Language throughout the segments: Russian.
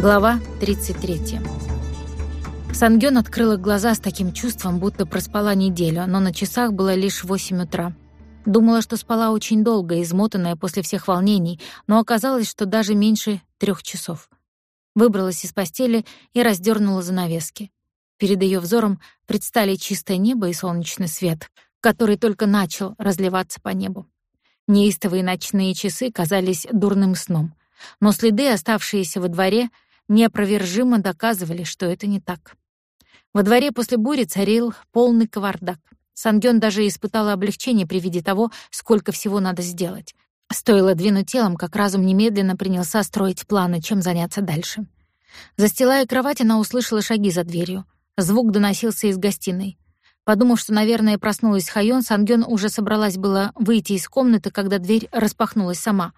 Глава 33. Сангён открыла глаза с таким чувством, будто проспала неделю, но на часах было лишь 8 утра. Думала, что спала очень долго, измотанная после всех волнений, но оказалось, что даже меньше трех часов. Выбралась из постели и раздернула занавески. Перед ее взором предстали чистое небо и солнечный свет, который только начал разливаться по небу. Неистовые ночные часы казались дурным сном, но следы, оставшиеся во дворе, неопровержимо доказывали, что это не так. Во дворе после бури царил полный кавардак. Сангён даже испытала облегчение при виде того, сколько всего надо сделать. Стоило двинуть телом, как разум немедленно принялся строить планы, чем заняться дальше. Застилая кровать, она услышала шаги за дверью. Звук доносился из гостиной. Подумав, что, наверное, проснулась Хайон, Сангён уже собралась было выйти из комнаты, когда дверь распахнулась сама.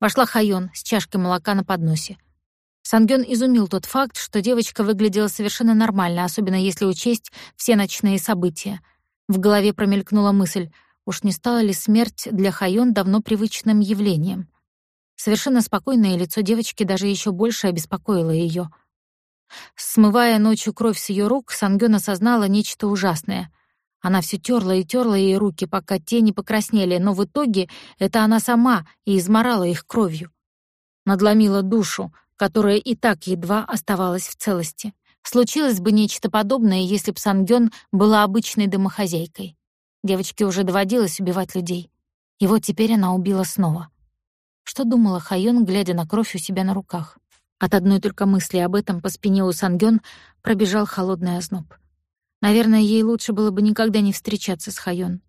Вошла Хайон с чашкой молока на подносе. Сангён изумил тот факт, что девочка выглядела совершенно нормально, особенно если учесть все ночные события. В голове промелькнула мысль, уж не стала ли смерть для Хайон давно привычным явлением. Совершенно спокойное лицо девочки даже еще больше обеспокоило ее. Смывая ночью кровь с ее рук, Сангён осознала нечто ужасное. Она все терла и терла ей руки, пока те не покраснели, но в итоге это она сама и изморала их кровью. Надломила душу, которая и так едва оставалась в целости. Случилось бы нечто подобное, если б Сангён была обычной домохозяйкой. Девочке уже доводилось убивать людей. И вот теперь она убила снова. Что думала Хайон, глядя на кровь у себя на руках? От одной только мысли об этом по спине у Сангён пробежал холодный озноб. Наверное, ей лучше было бы никогда не встречаться с Хайон.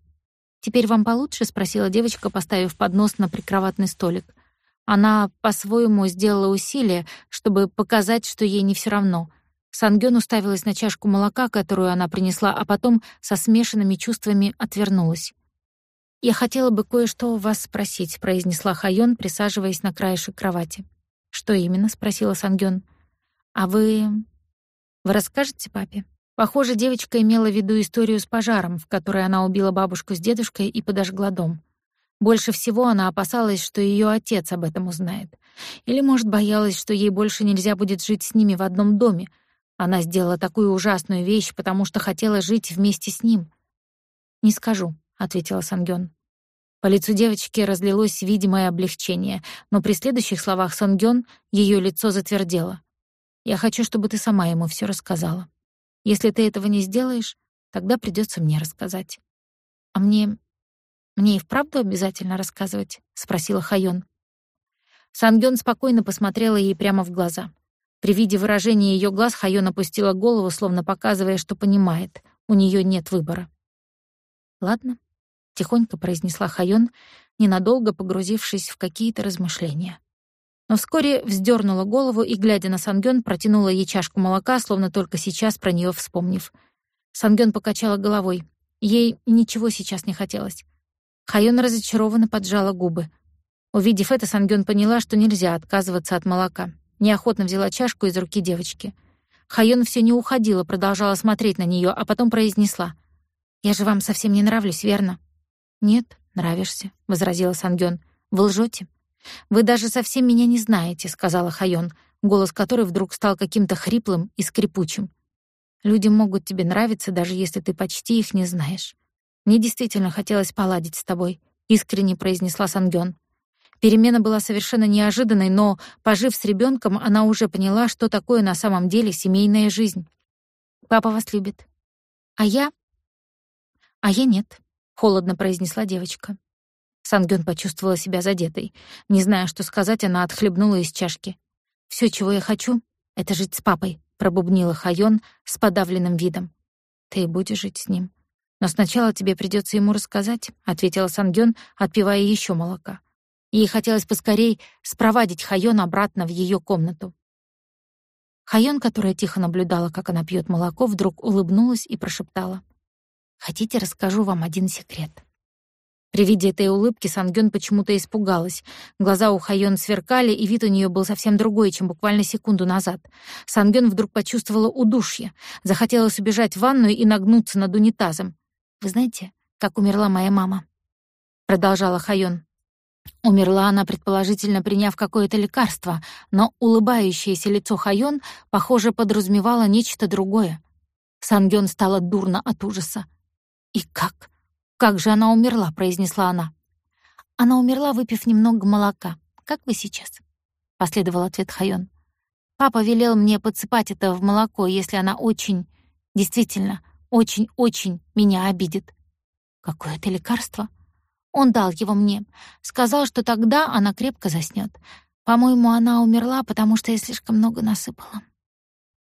«Теперь вам получше?» — спросила девочка, поставив поднос на прикроватный столик. Она по-своему сделала усилие, чтобы показать, что ей не все равно. Сангён уставилась на чашку молока, которую она принесла, а потом со смешанными чувствами отвернулась. «Я хотела бы кое-что у вас спросить», — произнесла Хайон, присаживаясь на краешек кровати. «Что именно?» — спросила Сангён. «А вы... вы расскажете папе?» Похоже, девочка имела в виду историю с пожаром, в которой она убила бабушку с дедушкой и подожгла дом. Больше всего она опасалась, что ее отец об этом узнает. Или, может, боялась, что ей больше нельзя будет жить с ними в одном доме. Она сделала такую ужасную вещь, потому что хотела жить вместе с ним. «Не скажу», — ответила Сангён. По лицу девочки разлилось видимое облегчение, но при следующих словах Сангён ее лицо затвердело. «Я хочу, чтобы ты сама ему все рассказала. Если ты этого не сделаешь, тогда придется мне рассказать. А мне «Мне и вправду обязательно рассказывать?» — спросила Хайон. Сангён спокойно посмотрела ей прямо в глаза. При виде выражения ее глаз Хайон опустила голову, словно показывая, что понимает, у нее нет выбора. «Ладно», — тихонько произнесла Хайон, ненадолго погрузившись в какие-то размышления. Но вскоре вздернула голову и, глядя на Сангён, протянула ей чашку молока, словно только сейчас про нее вспомнив. Сангён покачала головой. Ей ничего сейчас не хотелось. Хайон разочарованно поджала губы. Увидев это, Сангён поняла, что нельзя отказываться от молока. Неохотно взяла чашку из руки девочки. Хайон все не уходила, продолжала смотреть на нее, а потом произнесла: "Я же вам совсем не нравлюсь, верно?" "Нет, нравишься", возразила Сангён. "Вы лжете. Вы даже совсем меня не знаете", сказала Хайон, голос которой вдруг стал каким-то хриплым и скрипучим. "Люди могут тебе нравиться, даже если ты почти их не знаешь. Мне действительно хотелось поладить с тобой, искренне произнесла Сангён. Перемена была совершенно неожиданной, но, пожив с ребенком, она уже поняла, что такое на самом деле семейная жизнь. Папа вас любит. А я? А я нет, холодно произнесла девочка. Сангён почувствовала себя задетой. Не зная, что сказать, она отхлебнула из чашки. Все, чего я хочу, это жить с папой, пробубнила Хайон с подавленным видом. Ты будешь жить с ним, но сначала тебе придется ему рассказать, ответила Сангён, отпивая еще молока. Ей хотелось поскорей спровадить Хайон обратно в ее комнату. Хайон, которая тихо наблюдала, как она пьет молоко, вдруг улыбнулась и прошептала: "Хотите, расскажу вам один секрет?" При виде этой улыбки Сангён почему-то испугалась. Глаза у Хайон сверкали, и вид у нее был совсем другой, чем буквально секунду назад. Сангён вдруг почувствовала удушье, захотелось убежать в ванную и нагнуться над унитазом. Вы знаете, как умерла моя мама? Продолжала Хайон. Умерла она, предположительно, приняв какое-то лекарство, но улыбающееся лицо Хайон, похоже, подразумевало нечто другое. Сангён стала дурно от ужаса. «И как? Как же она умерла?» — произнесла она. «Она умерла, выпив немного молока, как вы сейчас», — последовал ответ Хайон. «Папа велел мне подсыпать это в молоко, если она очень, действительно, очень-очень меня обидит». «Какое это лекарство?» Он дал его мне. Сказал, что тогда она крепко заснёт. По-моему, она умерла, потому что я слишком много насыпала.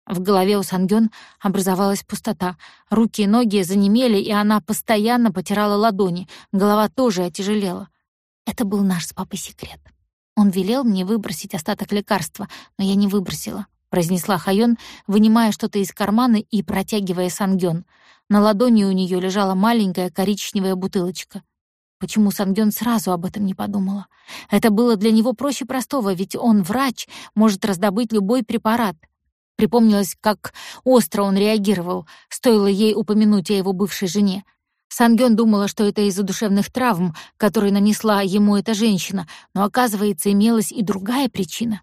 В голове у Сангён образовалась пустота. Руки и ноги занемели, и она постоянно потирала ладони. Голова тоже отяжелела. Это был наш с папой секрет. Он велел мне выбросить остаток лекарства, но я не выбросила, произнесла Хайон, вынимая что-то из кармана и протягивая Сангён. На ладони у неё лежала маленькая коричневая бутылочка. Почему Сангён сразу об этом не подумала? Это было для него проще простого, ведь он врач, может раздобыть любой препарат. Припомнилось, как остро он реагировал, стоило ей упомянуть о его бывшей жене. Сангён думала, что это из-за душевных травм, которые нанесла ему эта женщина, но, оказывается, имелась и другая причина.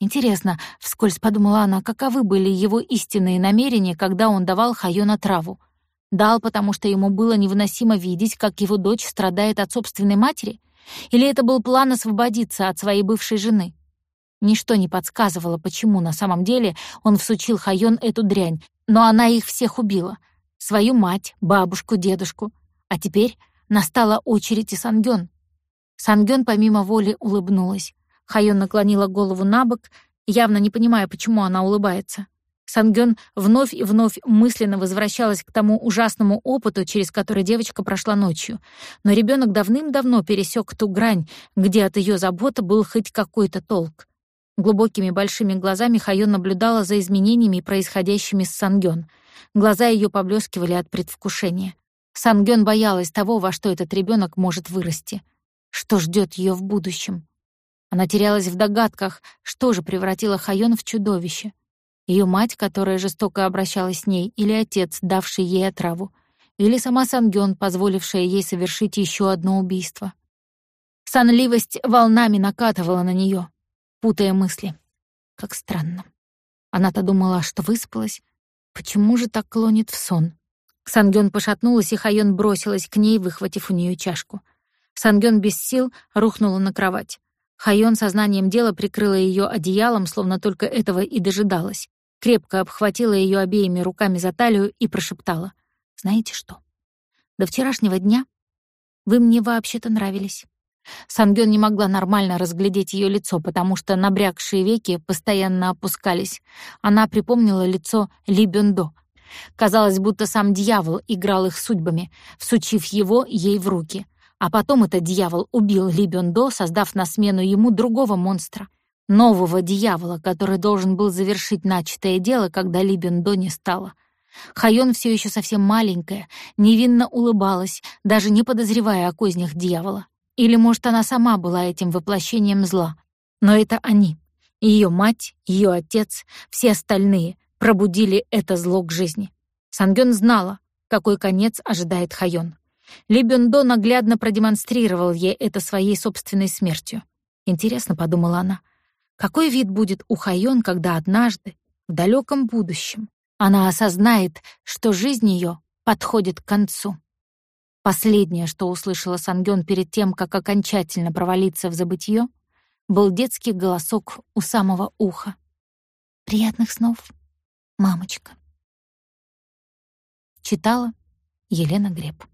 Интересно, вскользь подумала она, каковы были его истинные намерения, когда он давал Хайона траву. Дал, потому что ему было невыносимо видеть, как его дочь страдает от собственной матери? Или это был план освободиться от своей бывшей жены? Ничто не подсказывало, почему на самом деле он всучил Хайон эту дрянь, но она их всех убила. Свою мать, бабушку, дедушку. А теперь настала очередь и Сангён. Сангён помимо воли улыбнулась. Хайон наклонила голову на бок, явно не понимая, почему она улыбается. Сангён вновь и вновь мысленно возвращалась к тому ужасному опыту, через который девочка прошла ночью. Но ребёнок давным-давно пересёк ту грань, где от её заботы был хоть какой-то толк. Глубокими большими глазами Хайон наблюдала за изменениями, происходящими с Сангён. Глаза её поблескивали от предвкушения. Сангён боялась того, во что этот ребёнок может вырасти. Что ждёт её в будущем? Она терялась в догадках, что же превратило Хайон в чудовище. Ее мать, которая жестоко обращалась с ней, или отец, давший ей отраву, или сама Сангён, позволившая ей совершить еще одно убийство. Сонливость волнами накатывала на нее, путая мысли. Как странно. Она-то думала, что выспалась. Почему же так клонит в сон? Сангён пошатнулась, и Хайон бросилась к ней, выхватив у нее чашку. Сангён без сил рухнула на кровать. Хайон сознанием дела прикрыла ее одеялом, словно только этого и дожидалась крепко обхватила ее обеими руками за талию и прошептала. «Знаете что? До вчерашнего дня вы мне вообще-то нравились». Сангён не могла нормально разглядеть ее лицо, потому что набрякшие веки постоянно опускались. Она припомнила лицо Ли Бюндо. Казалось, будто сам дьявол играл их судьбами, всучив его ей в руки. А потом этот дьявол убил Ли Бюндо, создав на смену ему другого монстра нового дьявола, который должен был завершить начатое дело, когда Либендо не стало. Хайон все еще совсем маленькая, невинно улыбалась, даже не подозревая о кознях дьявола. Или, может, она сама была этим воплощением зла. Но это они, ее мать, ее отец, все остальные пробудили это зло к жизни. Сангён знала, какой конец ожидает Хайон. Ли Бюндо наглядно продемонстрировал ей это своей собственной смертью. Интересно, подумала она, какой вид будет у Хайон, когда однажды, в далеком будущем, она осознает, что жизнь ее подходит к концу? Последнее, что услышала Сангён перед тем, как окончательно провалиться в забытье, был детский голосок у самого уха. «Приятных снов, мамочка». Читала Елена Греб.